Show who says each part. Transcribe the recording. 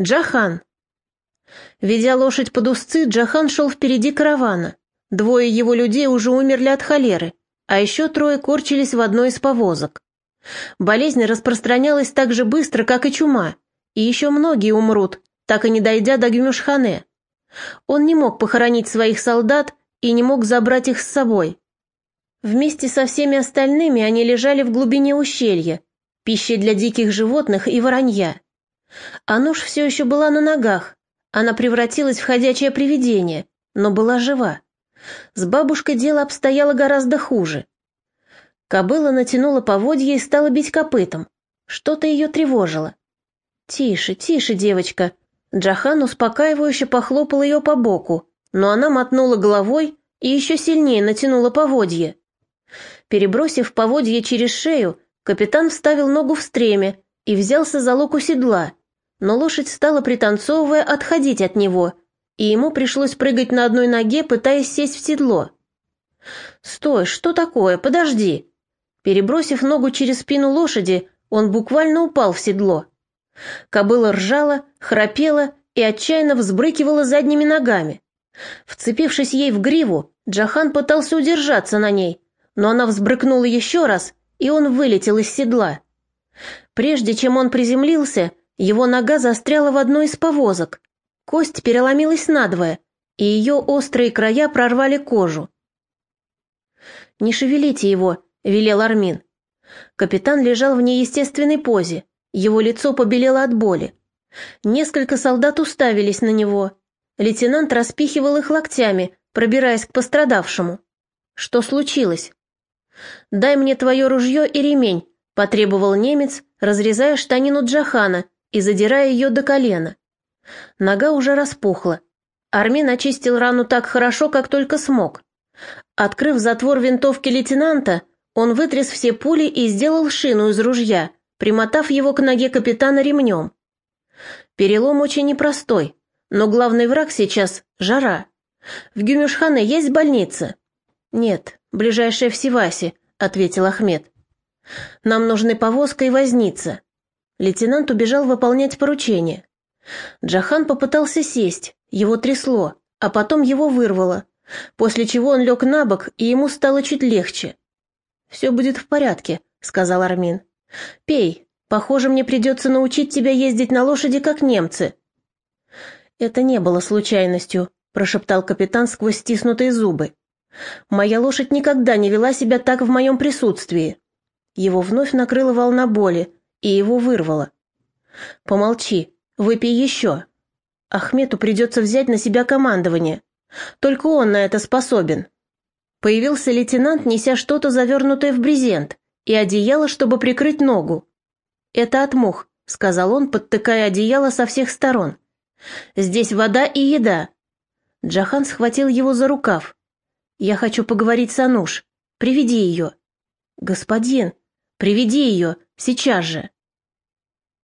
Speaker 1: Джахан. Ведя лошадь под узцы, Джахан шел впереди каравана. Двое его людей уже умерли от холеры, а еще трое корчились в одной из повозок. Болезнь распространялась так же быстро, как и чума, и еще многие умрут, так и не дойдя до Гюмюшхане. Он не мог похоронить своих солдат и не мог забрать их с собой. Вместе со всеми остальными они лежали в глубине ущелья, пищей для диких животных и воронья. Ануш все еще была на ногах, она превратилась в ходячее привидение, но была жива. С бабушкой дело обстояло гораздо хуже. Кобыла натянула поводья и стала бить копытом. Что-то ее тревожило. «Тише, тише, девочка!» Джахан успокаивающе похлопал ее по боку, но она мотнула головой и еще сильнее натянула поводье. Перебросив поводье через шею, капитан вставил ногу в стреме и взялся за луку седла, но лошадь стала, пританцовывая, отходить от него, и ему пришлось прыгать на одной ноге, пытаясь сесть в седло. «Стой, что такое? Подожди!» Перебросив ногу через спину лошади, он буквально упал в седло. Кобыла ржала, храпела и отчаянно взбрыкивала задними ногами. Вцепившись ей в гриву, Джахан пытался удержаться на ней, но она взбрыкнула еще раз, и он вылетел из седла. Прежде чем он приземлился, его нога застряла в одной из повозок. Кость переломилась надвое, и ее острые края прорвали кожу. «Не шевелите его», — велел Армин. Капитан лежал в неестественной позе, его лицо побелело от боли. Несколько солдат уставились на него. Лейтенант распихивал их локтями, пробираясь к пострадавшему. Что случилось? «Дай мне твое ружье и ремень», — потребовал немец, разрезая штанину Джахана и задирая ее до колена. Нога уже распухла. Армин очистил рану так хорошо, как только смог. Открыв затвор винтовки лейтенанта, он вытряс все пули и сделал шину из ружья, примотав его к ноге капитана ремнем. Перелом очень непростой, но главный враг сейчас — жара. В Гюмюшхане есть больница? Нет, ближайшая в Сивасе, ответил Ахмед. Нам нужны повозка и возница. Лейтенант убежал выполнять поручение. Джахан попытался сесть, его трясло, а потом его вырвало, после чего он лег на бок, и ему стало чуть легче. «Все будет в порядке», — сказал Армин. «Пей. Похоже, мне придется научить тебя ездить на лошади, как немцы». «Это не было случайностью», — прошептал капитан сквозь стиснутые зубы. «Моя лошадь никогда не вела себя так в моем присутствии». Его вновь накрыла волна боли, и его вырвало. «Помолчи, выпей еще. Ахмету придется взять на себя командование. Только он на это способен». Появился лейтенант, неся что-то завернутое в брезент и одеяло, чтобы прикрыть ногу. «Это от мух», — сказал он, подтыкая одеяло со всех сторон. «Здесь вода и еда». Джахан схватил его за рукав. «Я хочу поговорить с Ануш. Приведи ее». «Господин, приведи ее, сейчас же».